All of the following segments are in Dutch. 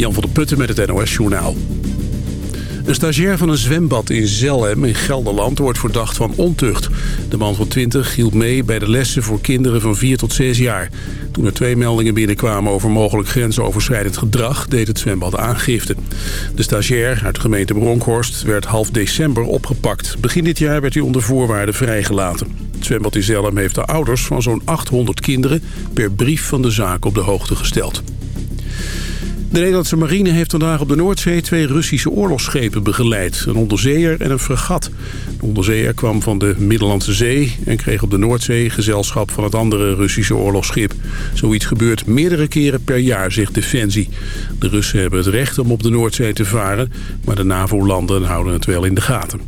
Jan van der Putten met het NOS Journaal. Een stagiair van een zwembad in Zelhem in Gelderland wordt verdacht van ontucht. De man van 20 hield mee bij de lessen voor kinderen van 4 tot 6 jaar. Toen er twee meldingen binnenkwamen over mogelijk grensoverschrijdend gedrag... deed het zwembad aangifte. De stagiair uit de gemeente Bronkhorst werd half december opgepakt. Begin dit jaar werd hij onder voorwaarden vrijgelaten. Het zwembad in Zelhem heeft de ouders van zo'n 800 kinderen... per brief van de zaak op de hoogte gesteld. De Nederlandse marine heeft vandaag op de Noordzee twee Russische oorlogsschepen begeleid. Een onderzeeër en een fregat. De onderzeeër kwam van de Middellandse Zee en kreeg op de Noordzee gezelschap van het andere Russische oorlogsschip. Zoiets gebeurt meerdere keren per jaar, zegt Defensie. De Russen hebben het recht om op de Noordzee te varen, maar de NAVO-landen houden het wel in de gaten.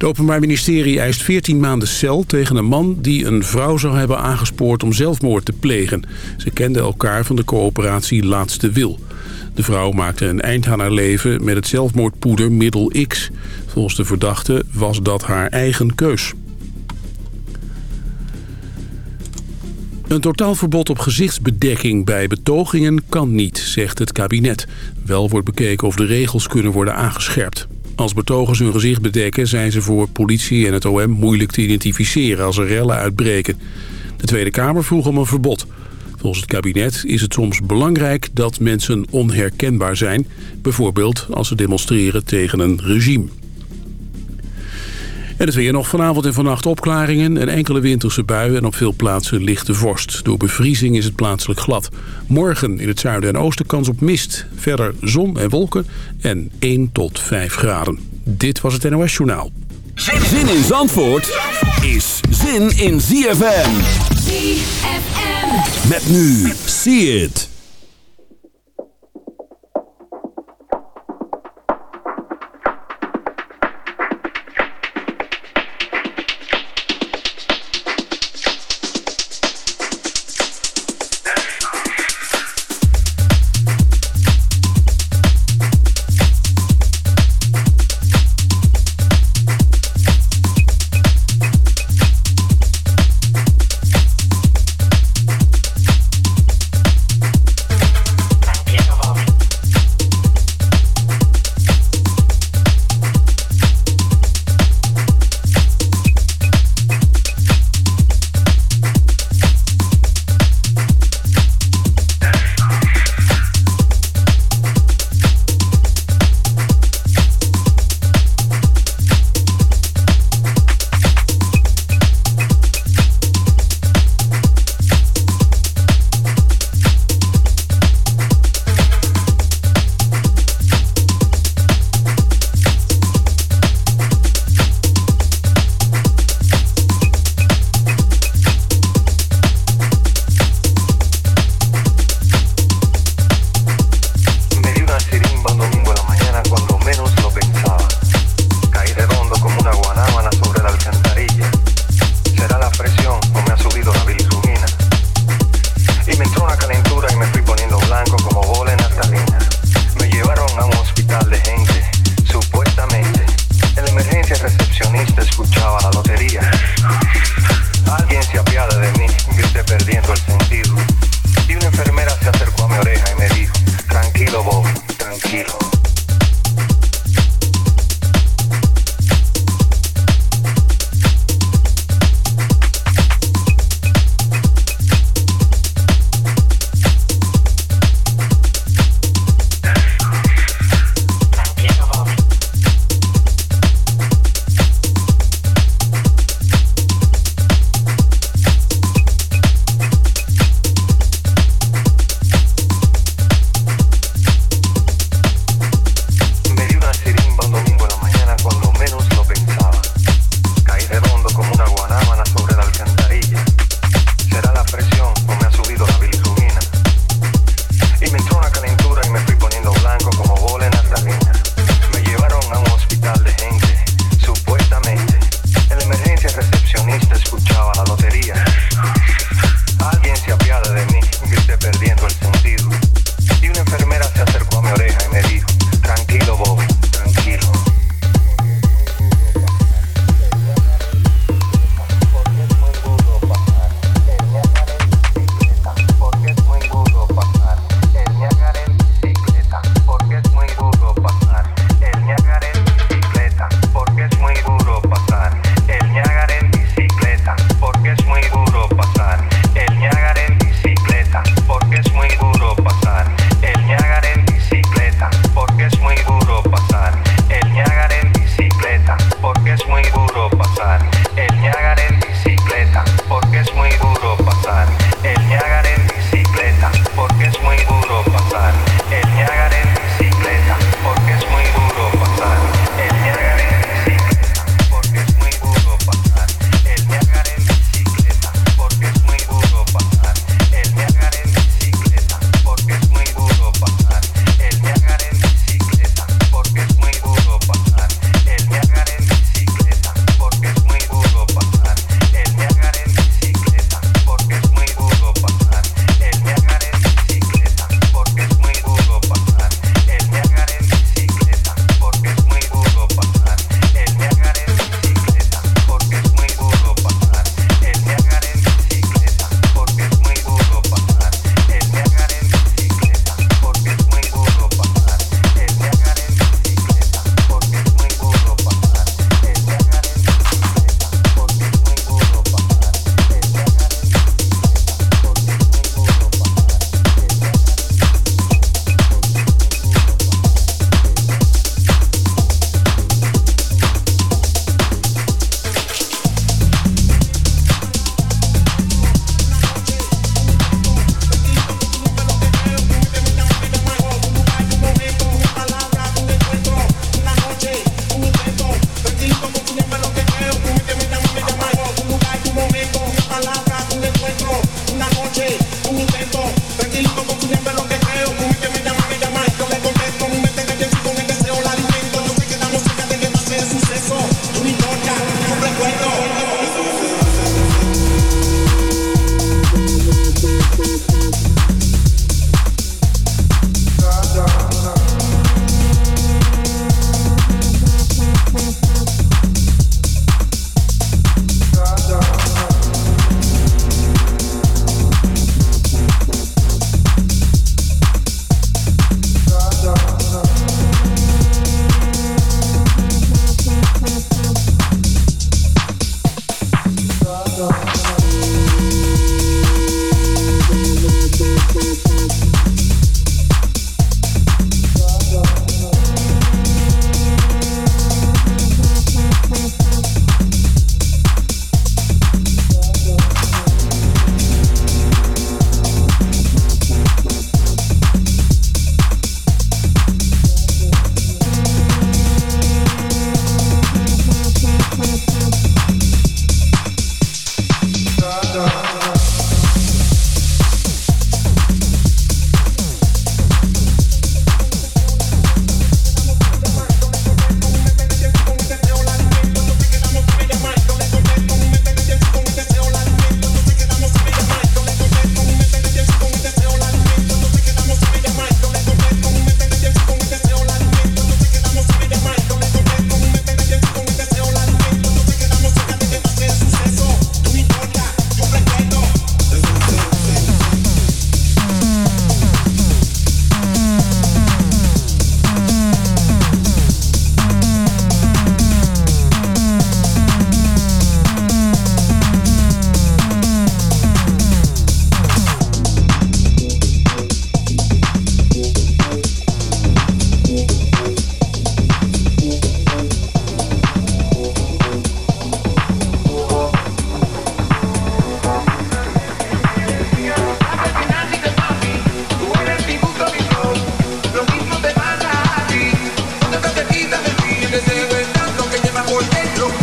Het Openbaar Ministerie eist 14 maanden cel tegen een man die een vrouw zou hebben aangespoord om zelfmoord te plegen. Ze kenden elkaar van de coöperatie Laatste Wil. De vrouw maakte een eind aan haar leven met het zelfmoordpoeder middel X. Volgens de verdachte was dat haar eigen keus. Een totaalverbod op gezichtsbedekking bij betogingen kan niet, zegt het kabinet. Wel wordt bekeken of de regels kunnen worden aangescherpt. Als betogers hun gezicht bedekken zijn ze voor politie en het OM moeilijk te identificeren als er rellen uitbreken. De Tweede Kamer vroeg om een verbod. Volgens het kabinet is het soms belangrijk dat mensen onherkenbaar zijn. Bijvoorbeeld als ze demonstreren tegen een regime. En het weer nog vanavond en vannacht opklaringen. Een enkele winterse bui en op veel plaatsen lichte vorst. Door bevriezing is het plaatselijk glad. Morgen in het zuiden en oosten kans op mist. Verder zon en wolken en 1 tot 5 graden. Dit was het NOS Journaal. Zin in Zandvoort is zin in ZFM. ZFM. Met nu, see it.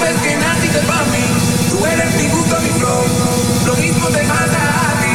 sabes que naciste para mí, tú eres mi gusto, mi flow, lo mismo te pasa a ti.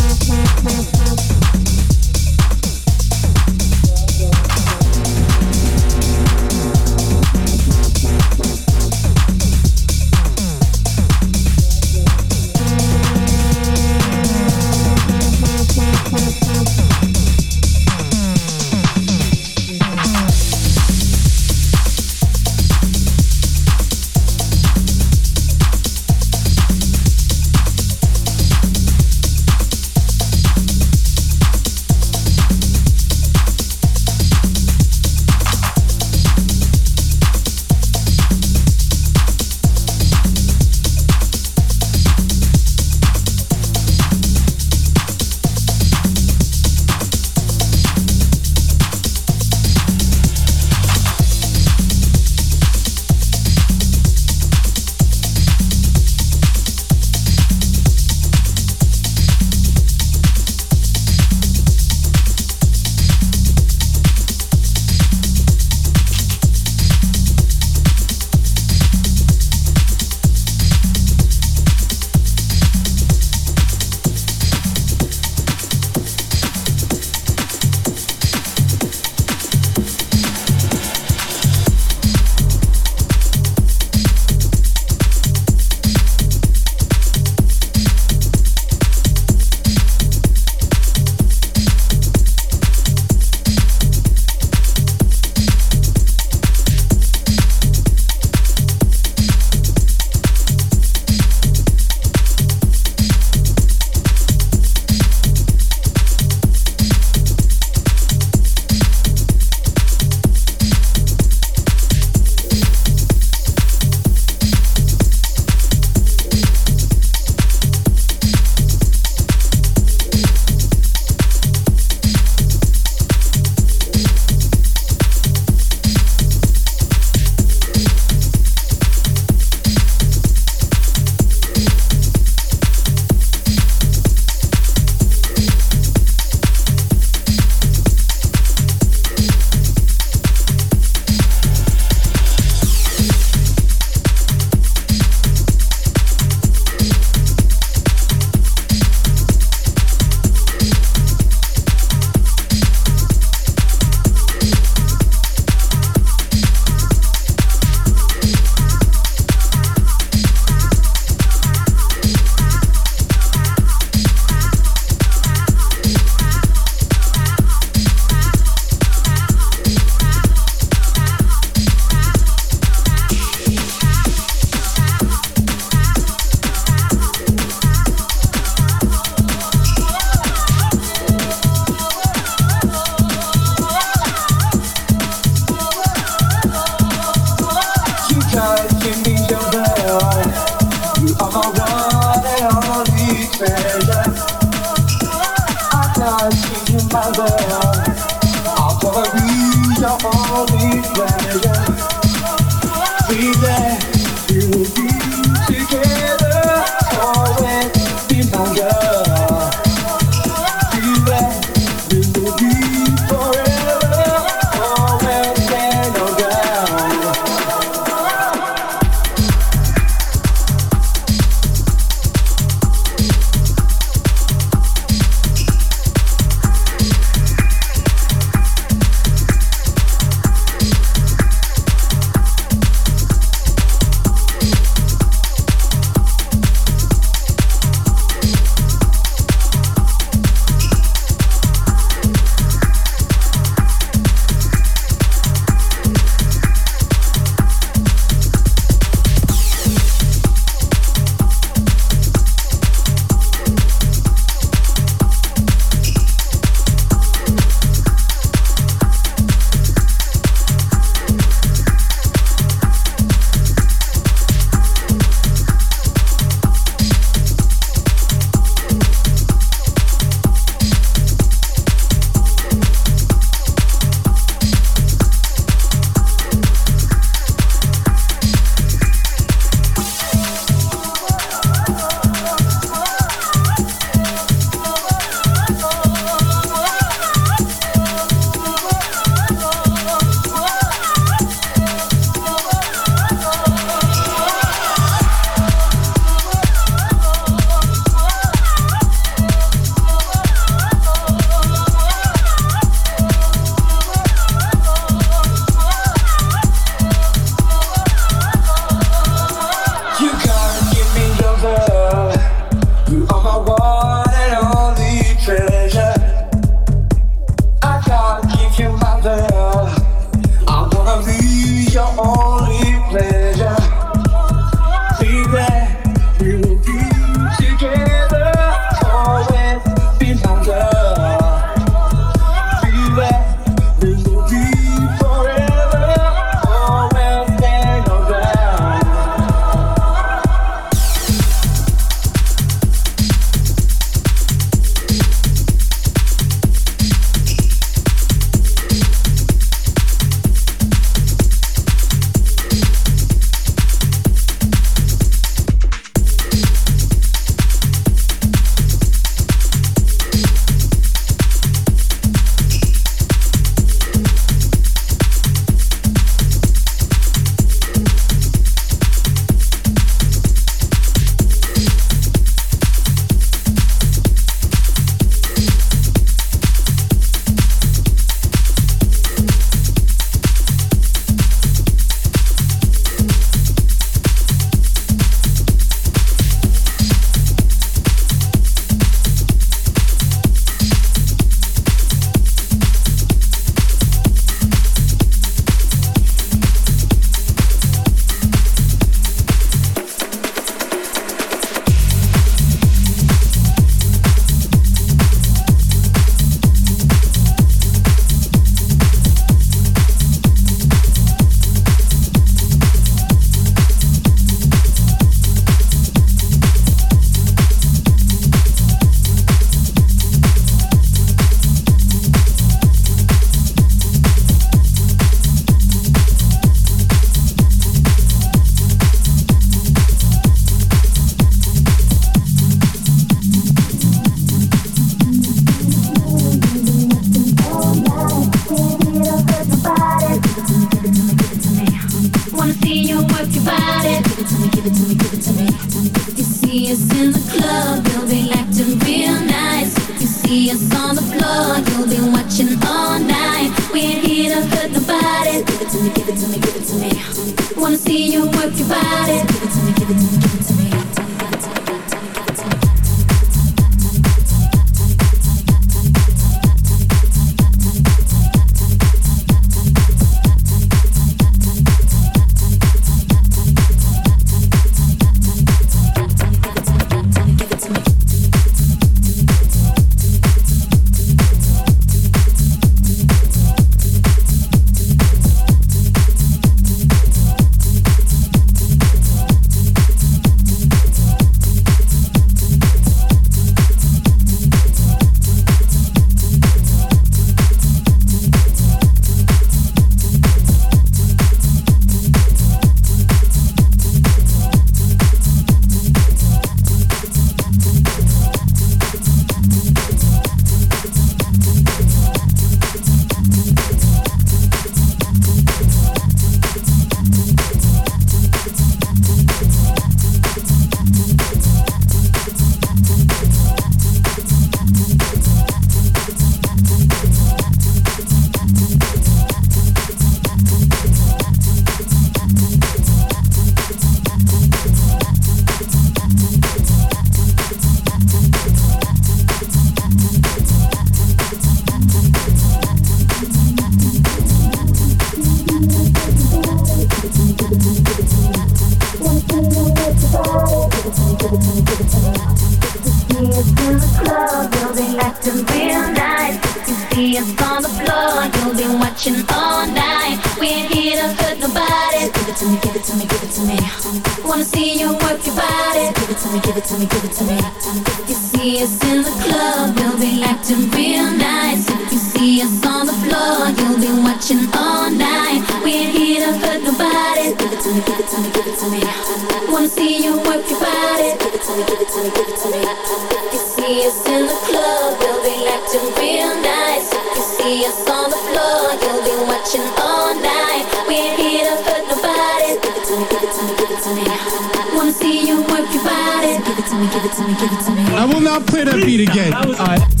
I will not play that beat again.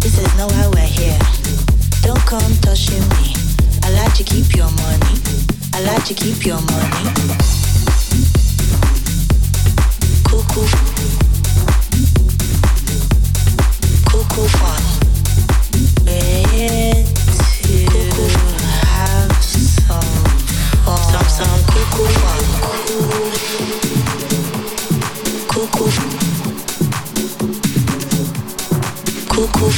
This is not we're here. Don't come touching me. I like to keep your money. I like to keep your money.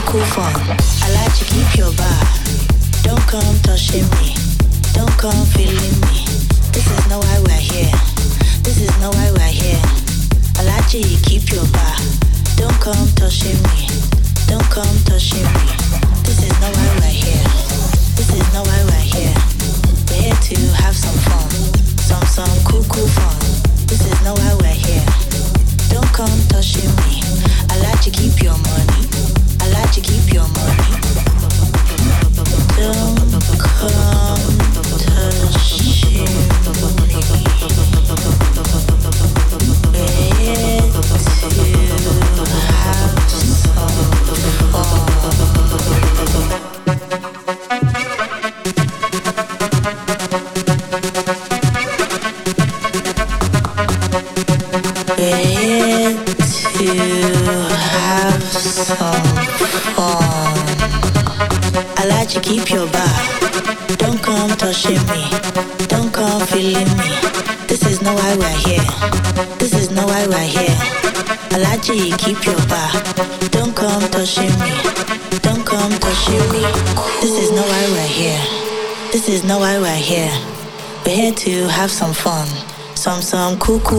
cool, cool fun. I like to keep your bar. Don't come touching me. Don't come feeling me. This is not why we're here. This is not why we're here. I like to keep your bar. Don't come touching me. Don't come touching me.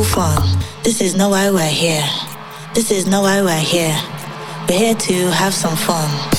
fall. This is no why we're here. This is no why we're here. We're here to have some fun.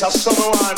I sunrise.